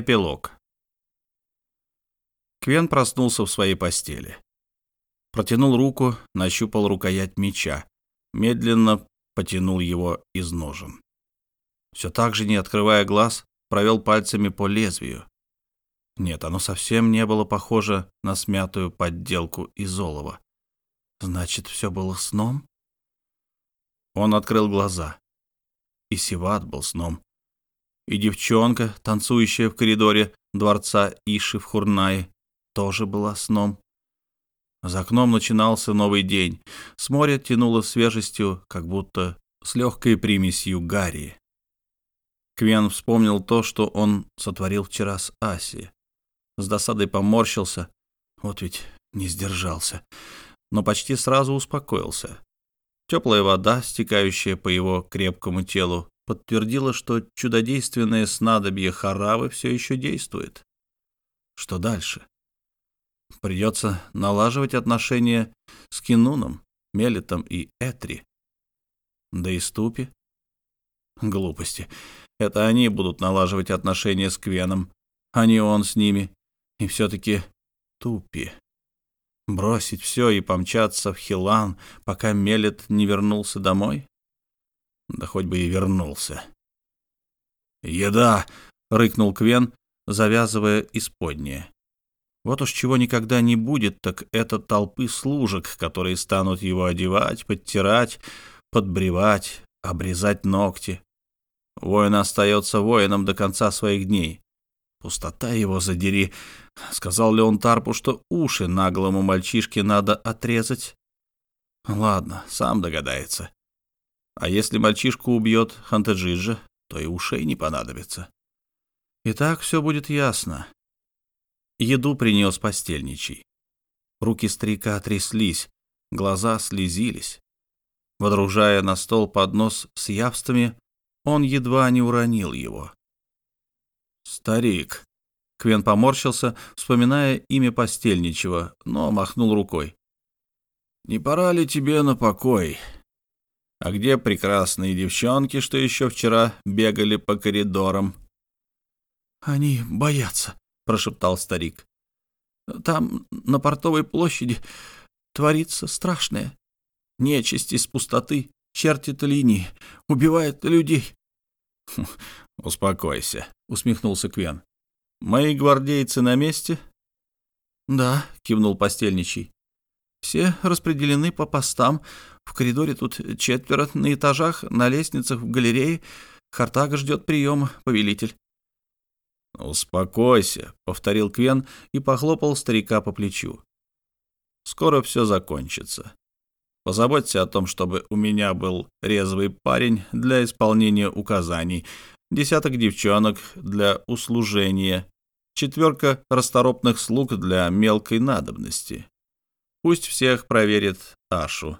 Эпилог. Квен проснулся в своей постели. Протянул руку, нащупал рукоять меча, медленно потянул его из ножен. Все так же, не открывая глаз, провел пальцами по лезвию. Нет, оно совсем не было похоже на смятую подделку из олова. Значит, все было сном? Он открыл глаза. И Сиват был сном и девчонка, танцующая в коридоре дворца Иши в Хурнае, тоже была сном. За окном начинался новый день. С моря тянуло свежестью, как будто с легкой примесью гари. Квен вспомнил то, что он сотворил вчера с Аси. С досадой поморщился. Вот ведь не сдержался. Но почти сразу успокоился. Теплая вода, стекающая по его крепкому телу, подтвердила, что чудодейственное снадобье Харавы все еще действует. Что дальше? Придется налаживать отношения с Кинуном, Мелитом и Этри. Да и Ступи. Глупости. Это они будут налаживать отношения с Квеном, а не он с ними. И все-таки Тупи. Бросить все и помчаться в Хилан, пока Мелит не вернулся домой? Да хоть бы и вернулся. «Еда!» — рыкнул Квен, завязывая исподнее. Вот уж чего никогда не будет, так это толпы служек, которые станут его одевать, подтирать, подбревать, обрезать ногти. Воин остается воином до конца своих дней. Пустота его задери. Сказал ли он Тарпу, что уши наглому мальчишке надо отрезать? Ладно, сам догадается. А если мальчишку убьет Хантеджиджа, то и ушей не понадобится. И так все будет ясно. Еду принес постельничий. Руки старика тряслись, глаза слезились. Водружая на стол поднос с явствами, он едва не уронил его. «Старик», — Квен поморщился, вспоминая имя постельничего, но махнул рукой. «Не пора ли тебе на покой?» А где прекрасные девчонки, что еще вчера бегали по коридорам? — Они боятся, — прошептал старик. — Там, на портовой площади, творится страшное. Нечисть из пустоты чертит линии, убивает людей. — Успокойся, — усмехнулся Квен. — Мои гвардейцы на месте? — Да, — кивнул постельничий. Все распределены по постам. В коридоре тут четверо, на этажах, на лестницах, в галерее. Хартага ждет приема, повелитель. «Успокойся», — повторил Квен и похлопал старика по плечу. «Скоро все закончится. Позаботься о том, чтобы у меня был резвый парень для исполнения указаний, десяток девчонок для услужения, четверка расторопных слуг для мелкой надобности, Пусть всех проверит Ашу.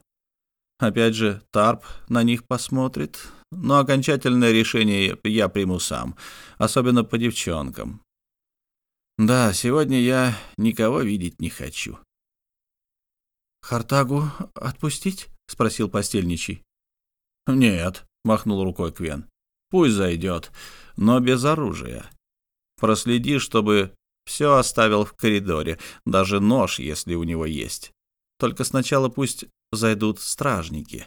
Опять же, Тарп на них посмотрит, но окончательное решение я приму сам, особенно по девчонкам. Да, сегодня я никого видеть не хочу. «Хартагу отпустить?» — спросил постельничий. «Нет», — махнул рукой Квен. «Пусть зайдет, но без оружия. Проследи, чтобы все оставил в коридоре, даже нож, если у него есть. Только сначала пусть зайдут стражники.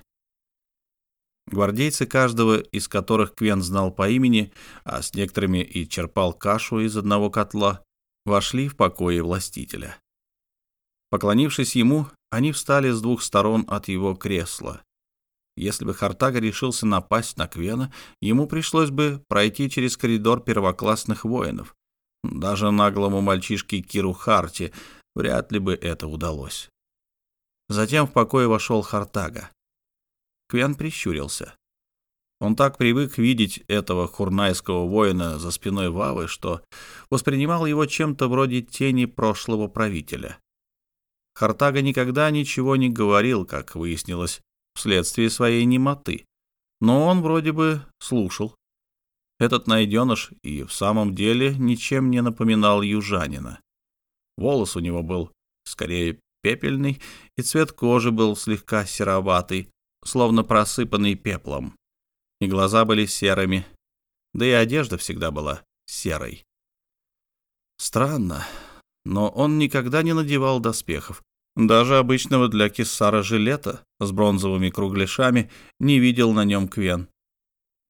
Гвардейцы каждого из которых Квен знал по имени, а с некоторыми и черпал кашу из одного котла, вошли в покои властителя. Поклонившись ему, они встали с двух сторон от его кресла. Если бы Хартага решился напасть на Квена, ему пришлось бы пройти через коридор первоклассных воинов, даже наглому мальчишке Киру Харти вряд ли бы это удалось. Затем в покое вошел Хартага. Квен прищурился. Он так привык видеть этого хурнайского воина за спиной Вавы, что воспринимал его чем-то вроде тени прошлого правителя. Хартага никогда ничего не говорил, как выяснилось, вследствие своей немоты, но он вроде бы слушал. Этот найденыш и в самом деле ничем не напоминал южанина. Волос у него был скорее пепельный, и цвет кожи был слегка сероватый, словно просыпанный пеплом. И глаза были серыми, да и одежда всегда была серой. Странно, но он никогда не надевал доспехов. Даже обычного для кессара жилета с бронзовыми кругляшами не видел на нем Квен.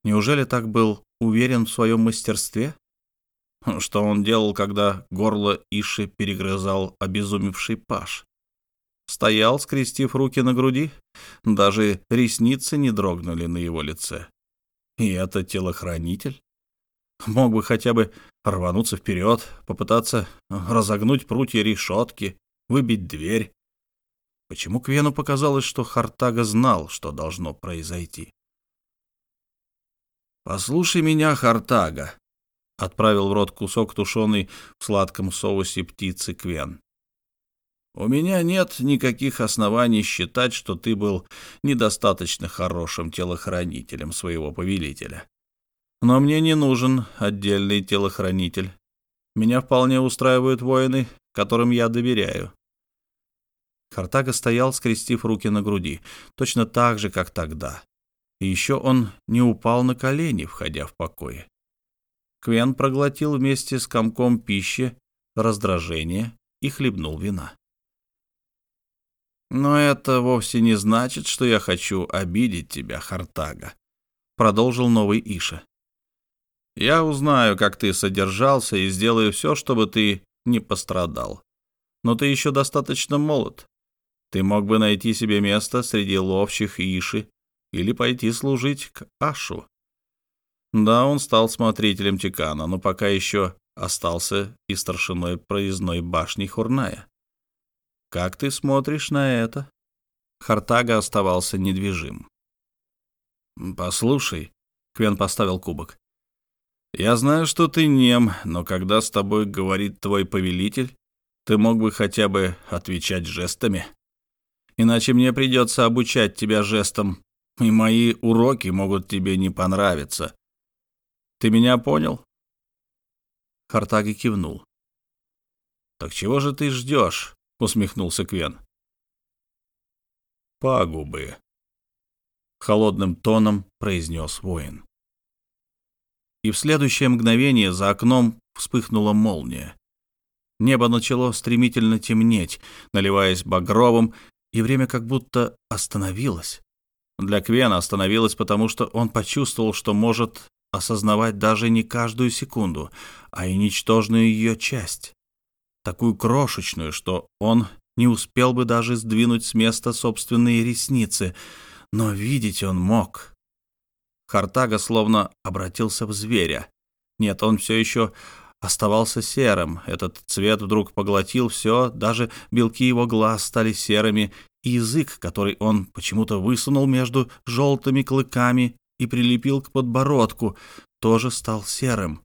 Неужели так был уверен в своем мастерстве? Что он делал, когда горло Иши перегрызал обезумевший паш? Стоял, скрестив руки на груди, даже ресницы не дрогнули на его лице. И это телохранитель? Мог бы хотя бы рвануться вперед, попытаться разогнуть прутья решетки, выбить дверь. Почему Квену показалось, что Хартага знал, что должно произойти? «Послушай меня, Хартага», — отправил в рот кусок тушеный в сладком соусе птицы Квен. «У меня нет никаких оснований считать, что ты был недостаточно хорошим телохранителем своего повелителя. Но мне не нужен отдельный телохранитель. Меня вполне устраивают воины, которым я доверяю. Хартага стоял, скрестив руки на груди, точно так же, как тогда. И еще он не упал на колени, входя в покое. Квен проглотил вместе с комком пищи раздражение и хлебнул вина. «Но это вовсе не значит, что я хочу обидеть тебя, Хартага», — продолжил новый Иша. «Я узнаю, как ты содержался, и сделаю все, чтобы ты не пострадал. Но ты еще достаточно молод. Ты мог бы найти себе место среди ловчих Иши или пойти служить к Ашу. Да, он стал смотрителем Тикана, но пока еще остался и старшиной проездной башни Хурная. Как ты смотришь на это? Хартага оставался недвижим. «Послушай», — Квен поставил кубок, — «я знаю, что ты нем, но когда с тобой говорит твой повелитель, ты мог бы хотя бы отвечать жестами. Иначе мне придется обучать тебя жестам и мои уроки могут тебе не понравиться. Ты меня понял?» Хартаги кивнул. «Так чего же ты ждешь?» — усмехнулся Квен. «Пагубы», — холодным тоном произнес воин. И в следующее мгновение за окном вспыхнула молния. Небо начало стремительно темнеть, наливаясь багровым, и время как будто остановилось. Для Квена остановилась, потому что он почувствовал, что может осознавать даже не каждую секунду, а и ничтожную ее часть. Такую крошечную, что он не успел бы даже сдвинуть с места собственные ресницы, но видеть он мог. Хартага словно обратился в зверя. Нет, он все еще оставался серым. Этот цвет вдруг поглотил все, даже белки его глаз стали серыми, и язык, который он почему-то высунул между желтыми клыками и прилепил к подбородку, тоже стал серым.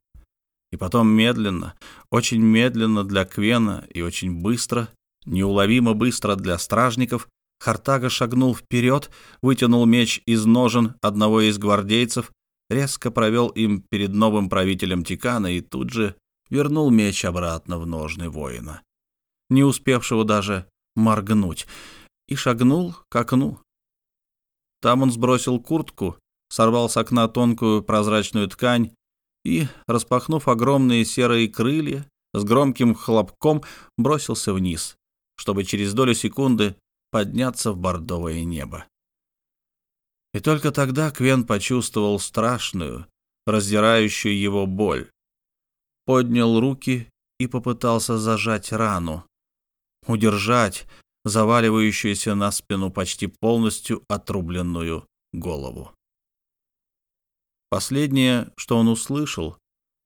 И потом медленно, очень медленно для Квена и очень быстро, неуловимо быстро для стражников, Хартага шагнул вперед, вытянул меч из ножен одного из гвардейцев, резко провел им перед новым правителем Тикана и тут же вернул меч обратно в ножны воина, не успевшего даже моргнуть, и шагнул к окну. Там он сбросил куртку, сорвал с окна тонкую прозрачную ткань и, распахнув огромные серые крылья, с громким хлопком бросился вниз, чтобы через долю секунды подняться в бордовое небо. И только тогда Квен почувствовал страшную, раздирающую его боль. Поднял руки и попытался зажать рану. Удержать, заваливающуюся на спину почти полностью отрубленную голову. Последнее, что он услышал,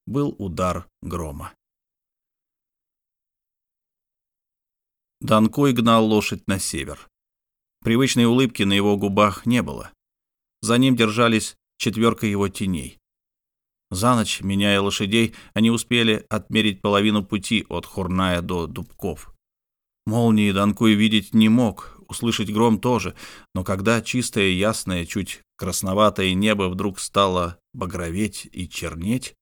был удар грома. Данкой гнал лошадь на север. Привычной улыбки на его губах не было. За ним держались четверка его теней. За ночь, меняя лошадей, они успели отмерить половину пути от Хурная до Дубков. Молнии Данкуй видеть не мог, услышать гром тоже, но когда чистое, ясное, чуть красноватое небо вдруг стало багроветь и чернеть,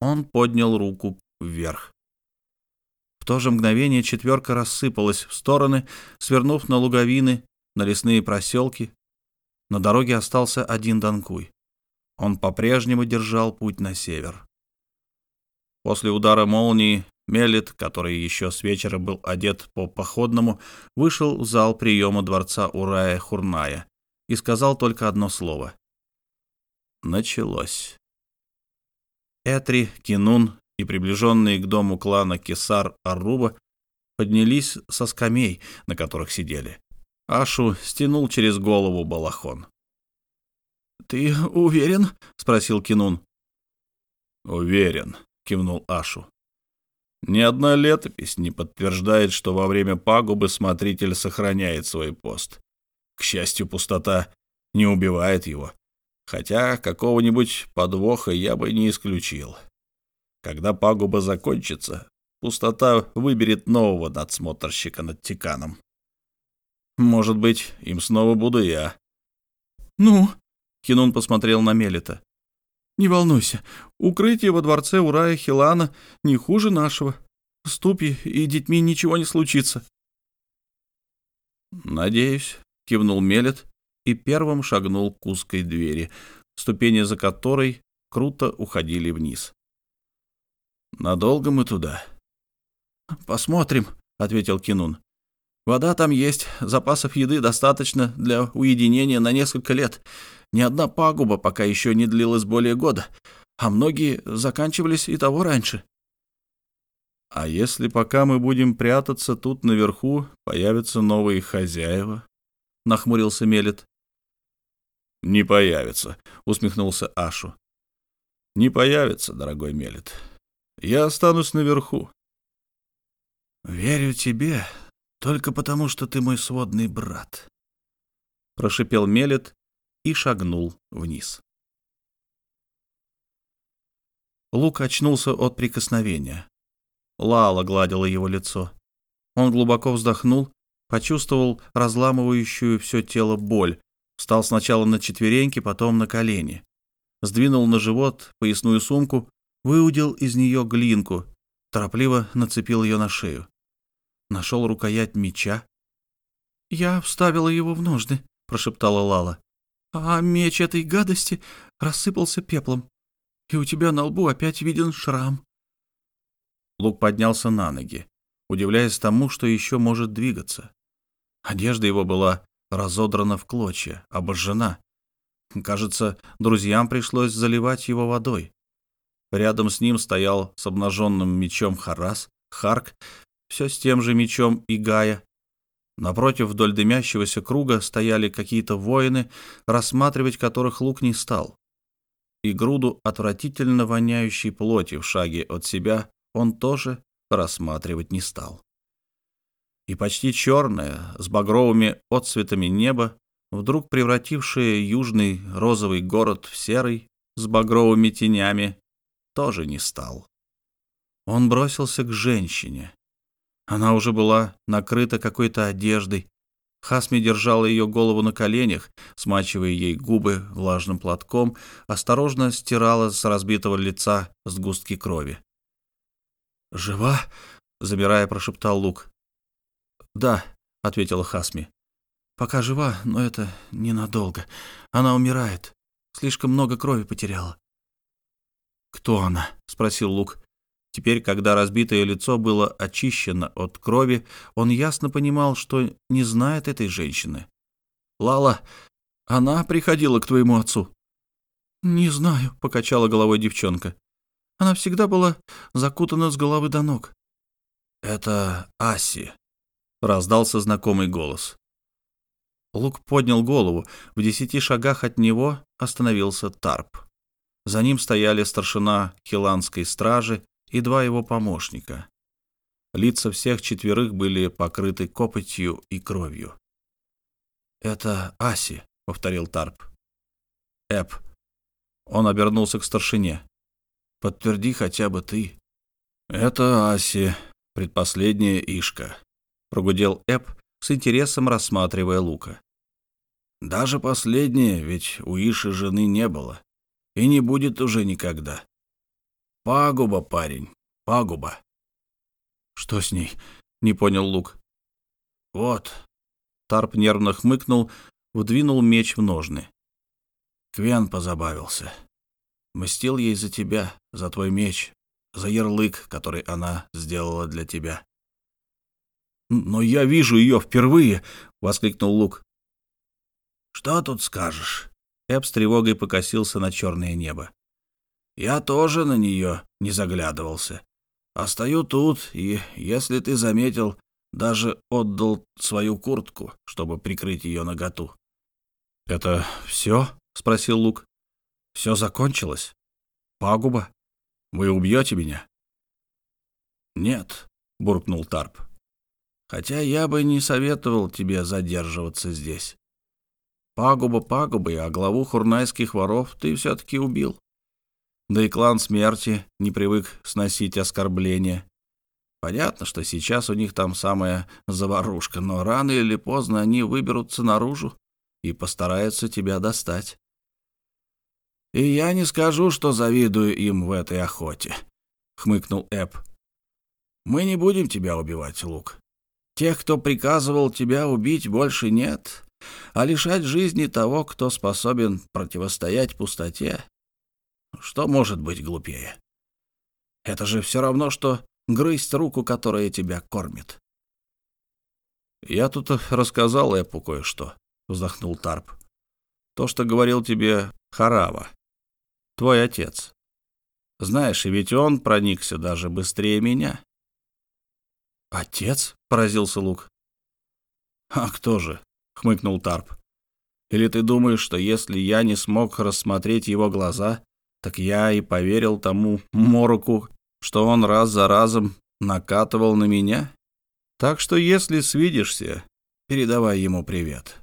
он поднял руку вверх. В то же мгновение четверка рассыпалась в стороны, свернув на луговины, на лесные проселки. На дороге остался один Данкуй. Он по-прежнему держал путь на север. После удара молнии Мелит, который еще с вечера был одет по походному, вышел в зал приема дворца Урая Хурная и сказал только одно слово. Началось. Этри, Кинун и приближенные к дому клана Кесар Аруба поднялись со скамей, на которых сидели. Ашу стянул через голову балахон. «Ты уверен?» — спросил Кинун. «Уверен», — кивнул Ашу. «Ни одна летопись не подтверждает, что во время пагубы смотритель сохраняет свой пост. К счастью, пустота не убивает его, хотя какого-нибудь подвоха я бы не исключил. Когда пагуба закончится, пустота выберет нового надсмотрщика над Тиканом. Может быть, им снова буду я». «Ну?» — Хинун посмотрел на Мелита. Не волнуйся, укрытие во дворце Урая Хилана не хуже нашего. С Тупи и детьми ничего не случится. «Надеюсь», — кивнул Мелет и первым шагнул к узкой двери, ступени за которой круто уходили вниз. «Надолго мы туда?» «Посмотрим», — ответил Кинун. «Вода там есть, запасов еды достаточно для уединения на несколько лет. Ни одна пагуба пока еще не длилась более года, а многие заканчивались и того раньше. А если пока мы будем прятаться тут наверху, появятся новые хозяева? Нахмурился Мелет. Не появится, усмехнулся Ашу. Не появится, дорогой Мелет. Я останусь наверху. Верю тебе только потому, что ты мой сводный брат, прошипел Мелет и шагнул вниз. Лук очнулся от прикосновения. Лала гладила его лицо. Он глубоко вздохнул, почувствовал разламывающую все тело боль, встал сначала на четвереньки, потом на колени. Сдвинул на живот поясную сумку, выудил из нее глинку, торопливо нацепил ее на шею. Нашел рукоять меча. «Я вставила его в ножны», — прошептала Лала а меч этой гадости рассыпался пеплом, и у тебя на лбу опять виден шрам. Лук поднялся на ноги, удивляясь тому, что еще может двигаться. Одежда его была разодрана в клочья, обожжена. Кажется, друзьям пришлось заливать его водой. Рядом с ним стоял с обнаженным мечом Харас, Харк, все с тем же мечом и Гая, Напротив, вдоль дымящегося круга стояли какие-то воины, рассматривать которых лук не стал. И груду отвратительно воняющей плоти в шаге от себя он тоже рассматривать не стал. И почти черное, с багровыми отцветами неба, вдруг превратившее южный розовый город в серый, с багровыми тенями, тоже не стал. Он бросился к женщине, она уже была накрыта какой-то одеждой. Хасми держала ее голову на коленях, смачивая ей губы влажным платком, осторожно стирала с разбитого лица сгустки крови. «Жива?» — замирая, прошептал Лук. «Да», — ответила Хасми. «Пока жива, но это ненадолго. Она умирает. Слишком много крови потеряла». «Кто она?» — спросил Лук. Теперь, когда разбитое лицо было очищено от крови, он ясно понимал, что не знает этой женщины. «Лала, она приходила к твоему отцу?» «Не знаю», — покачала головой девчонка. «Она всегда была закутана с головы до ног». «Это Аси», — раздался знакомый голос. Лук поднял голову. В десяти шагах от него остановился Тарп. За ним стояли старшина хиланской стражи и два его помощника. Лица всех четверых были покрыты копотью и кровью. «Это Аси», — повторил Тарп. «Эп». Он обернулся к старшине. «Подтверди хотя бы ты». «Это Аси, предпоследняя Ишка», — прогудел Эп, с интересом рассматривая Лука. «Даже последняя, ведь у Иши жены не было. И не будет уже никогда. Пагуба, парень, пагуба. Что с ней? Не понял Лук. Вот. Тарп нервно хмыкнул, вдвинул меч в ножны. Квен позабавился. Мстил ей за тебя, за твой меч, за ярлык, который она сделала для тебя. «Но я вижу ее впервые!» — воскликнул Лук. «Что тут скажешь?» Эб с тревогой покосился на черное небо. «Я тоже на нее не заглядывался. А стою тут, и, если ты заметил, даже отдал свою куртку, чтобы прикрыть ее наготу». «Это все?» — спросил Лук. «Все закончилось? Пагуба? Вы убьете меня?» «Нет», — буркнул Тарп. «Хотя я бы не советовал тебе задерживаться здесь. Пагуба пагубой, а главу хурнайских воров ты все-таки убил. Да и клан смерти не привык сносить оскорбления. Понятно, что сейчас у них там самая заварушка, но рано или поздно они выберутся наружу и постараются тебя достать. И я не скажу, что завидую им в этой охоте, — хмыкнул Эп. Мы не будем тебя убивать, Лук. Тех, кто приказывал тебя убить, больше нет, а лишать жизни того, кто способен противостоять пустоте, что может быть глупее? Это же все равно, что грызть руку, которая тебя кормит. «Я тут рассказал Эпу кое-что», — вздохнул Тарп. «То, что говорил тебе Харава, твой отец. Знаешь, и ведь он проникся даже быстрее меня». «Отец?» — поразился Лук. «А кто же?» — хмыкнул Тарп. «Или ты думаешь, что если я не смог рассмотреть его глаза, так я и поверил тому мороку, что он раз за разом накатывал на меня. Так что если свидишься, передавай ему привет.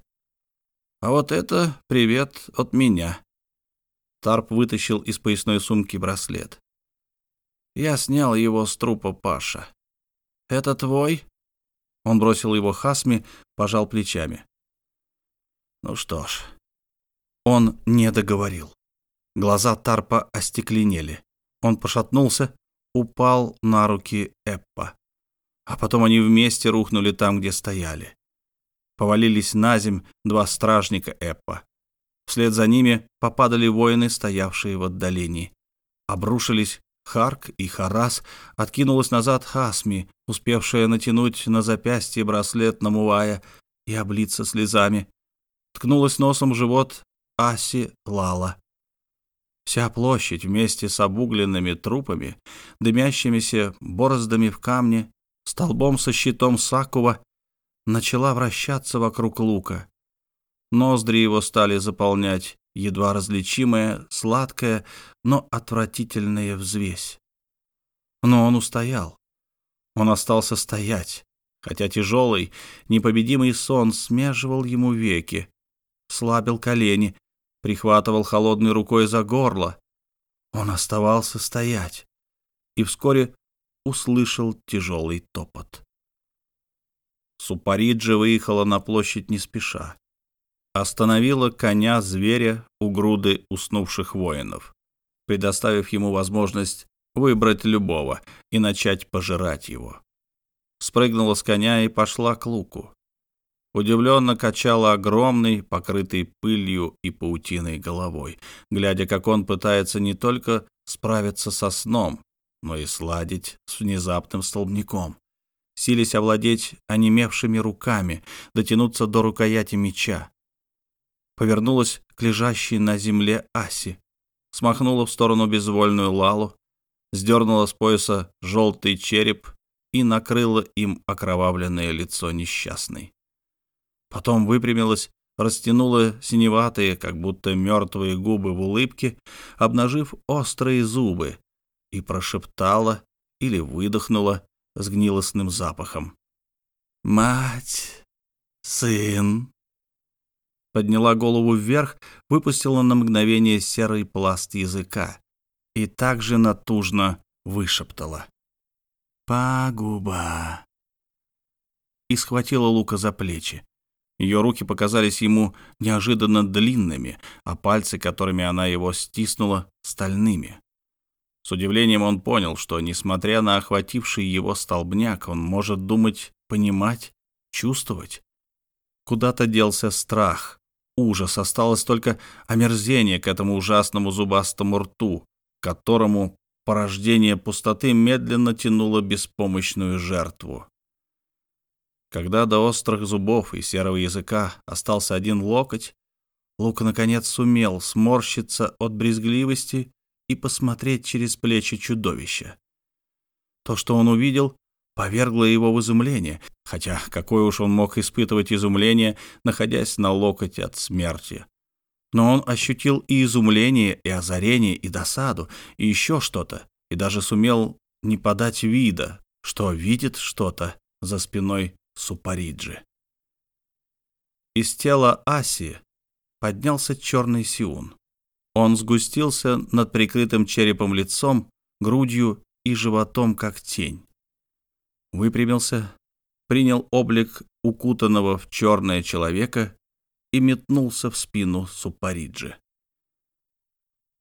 А вот это привет от меня. Тарп вытащил из поясной сумки браслет. Я снял его с трупа Паша. «Это твой?» Он бросил его Хасме, пожал плечами. «Ну что ж...» Он не договорил. Глаза Тарпа остекленели. Он пошатнулся, упал на руки Эппа. А потом они вместе рухнули там, где стояли. Повалились на земь два стражника Эппа. Вслед за ними попадали воины, стоявшие в отдалении. Обрушились Харк и Харас, откинулась назад Хасми, успевшая натянуть на запястье браслет Намувая и облиться слезами. Ткнулась носом в живот Аси Лала. Вся площадь вместе с обугленными трупами, дымящимися бороздами в камне, столбом со щитом Сакува, начала вращаться вокруг лука. Ноздри его стали заполнять едва различимая, сладкая, но отвратительная взвесь. Но он устоял. Он остался стоять, хотя тяжелый, непобедимый сон смеживал ему веки, слабил колени, прихватывал холодной рукой за горло. Он оставался стоять и вскоре услышал тяжелый топот. Супариджи выехала на площадь не спеша. Остановила коня зверя у груды уснувших воинов, предоставив ему возможность выбрать любого и начать пожирать его. Спрыгнула с коня и пошла к луку удивленно качала огромной, покрытой пылью и паутиной головой, глядя, как он пытается не только справиться со сном, но и сладить с внезапным столбняком, сились овладеть онемевшими руками, дотянуться до рукояти меча. Повернулась к лежащей на земле Аси, смахнула в сторону безвольную Лалу, сдернула с пояса желтый череп и накрыла им окровавленное лицо несчастной. Потом выпрямилась, растянула синеватые, как будто мертвые губы в улыбке, обнажив острые зубы, и прошептала или выдохнула с гнилостным запахом. «Мать! Сын!» Подняла голову вверх, выпустила на мгновение серый пласт языка и также натужно вышептала. «Пагуба!» И схватила Лука за плечи. Ее руки показались ему неожиданно длинными, а пальцы, которыми она его стиснула, стальными. С удивлением он понял, что, несмотря на охвативший его столбняк, он может думать, понимать, чувствовать. Куда-то делся страх, ужас, осталось только омерзение к этому ужасному зубастому рту, которому порождение пустоты медленно тянуло беспомощную жертву. Когда до острых зубов и серого языка остался один локоть, Лука наконец сумел сморщиться от брезгливости и посмотреть через плечи чудовища. То, что он увидел, повергло его в изумление, хотя какое уж он мог испытывать изумление, находясь на локоть от смерти. Но он ощутил и изумление, и озарение, и досаду, и еще что-то, и даже сумел не подать вида, что видит что-то за спиной Супариджи. Из тела Аси поднялся черный сиун. Он сгустился над прикрытым черепом лицом, грудью и животом, как тень. Выпрямился, принял облик укутанного в черное человека и метнулся в спину Супариджи.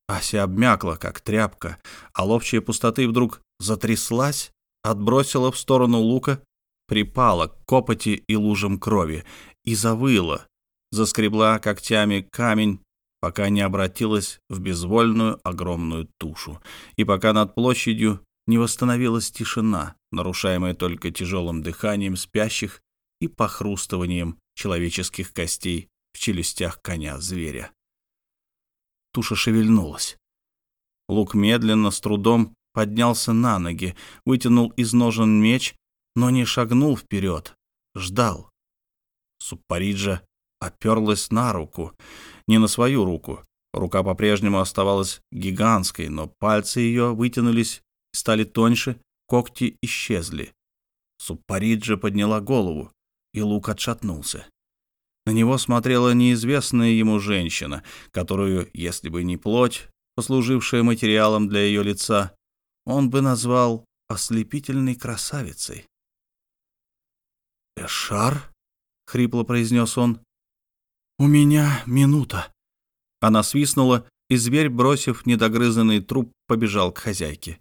Ася обмякла, как тряпка, а ловчая пустоты вдруг затряслась, отбросила в сторону лука, припала к копоти и лужам крови и завыла, заскребла когтями камень, пока не обратилась в безвольную огромную тушу, и пока над площадью не восстановилась тишина, нарушаемая только тяжелым дыханием спящих и похрустыванием человеческих костей в челюстях коня-зверя. Туша шевельнулась. Лук медленно, с трудом поднялся на ноги, вытянул из ножен меч, но не шагнул вперед, ждал. Суппариджа оперлась на руку, не на свою руку. Рука по-прежнему оставалась гигантской, но пальцы ее вытянулись, стали тоньше, когти исчезли. Суппариджа подняла голову, и лук отшатнулся. На него смотрела неизвестная ему женщина, которую, если бы не плоть, послужившая материалом для ее лица, он бы назвал ослепительной красавицей. «Эшар?» — хрипло произнес он. «У меня минута». Она свистнула, и зверь, бросив недогрызанный труп, побежал к хозяйке.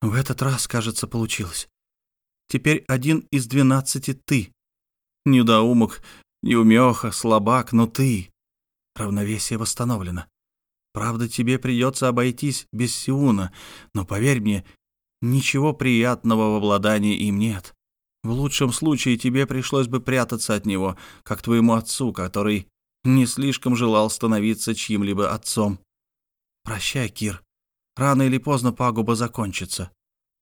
«В этот раз, кажется, получилось. Теперь один из двенадцати ты. Недоумок, неумеха, слабак, но ты. Равновесие восстановлено. Правда, тебе придется обойтись без Сиуна, но, поверь мне, ничего приятного в обладании им нет. В лучшем случае тебе пришлось бы прятаться от него, как твоему отцу, который не слишком желал становиться чьим-либо отцом. Прощай, Кир. Рано или поздно пагуба закончится.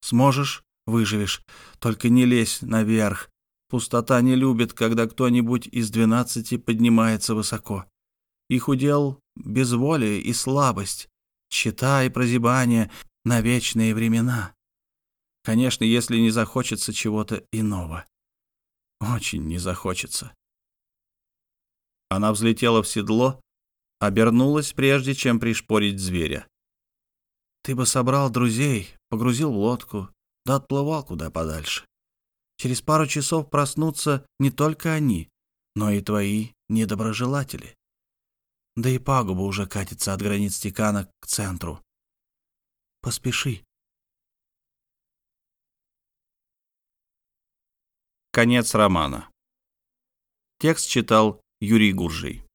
Сможешь — выживешь. Только не лезь наверх. Пустота не любит, когда кто-нибудь из двенадцати поднимается высоко. Их удел — безволие и слабость, чита и прозябание на вечные времена. Конечно, если не захочется чего-то иного. Очень не захочется. Она взлетела в седло, обернулась, прежде чем пришпорить зверя. Ты бы собрал друзей, погрузил в лодку, да отплывал куда подальше. Через пару часов проснутся не только они, но и твои недоброжелатели. Да и пагуба уже катится от границ Тикана к центру. Поспеши. Конец романа. Текст читал Юрий Гуржий.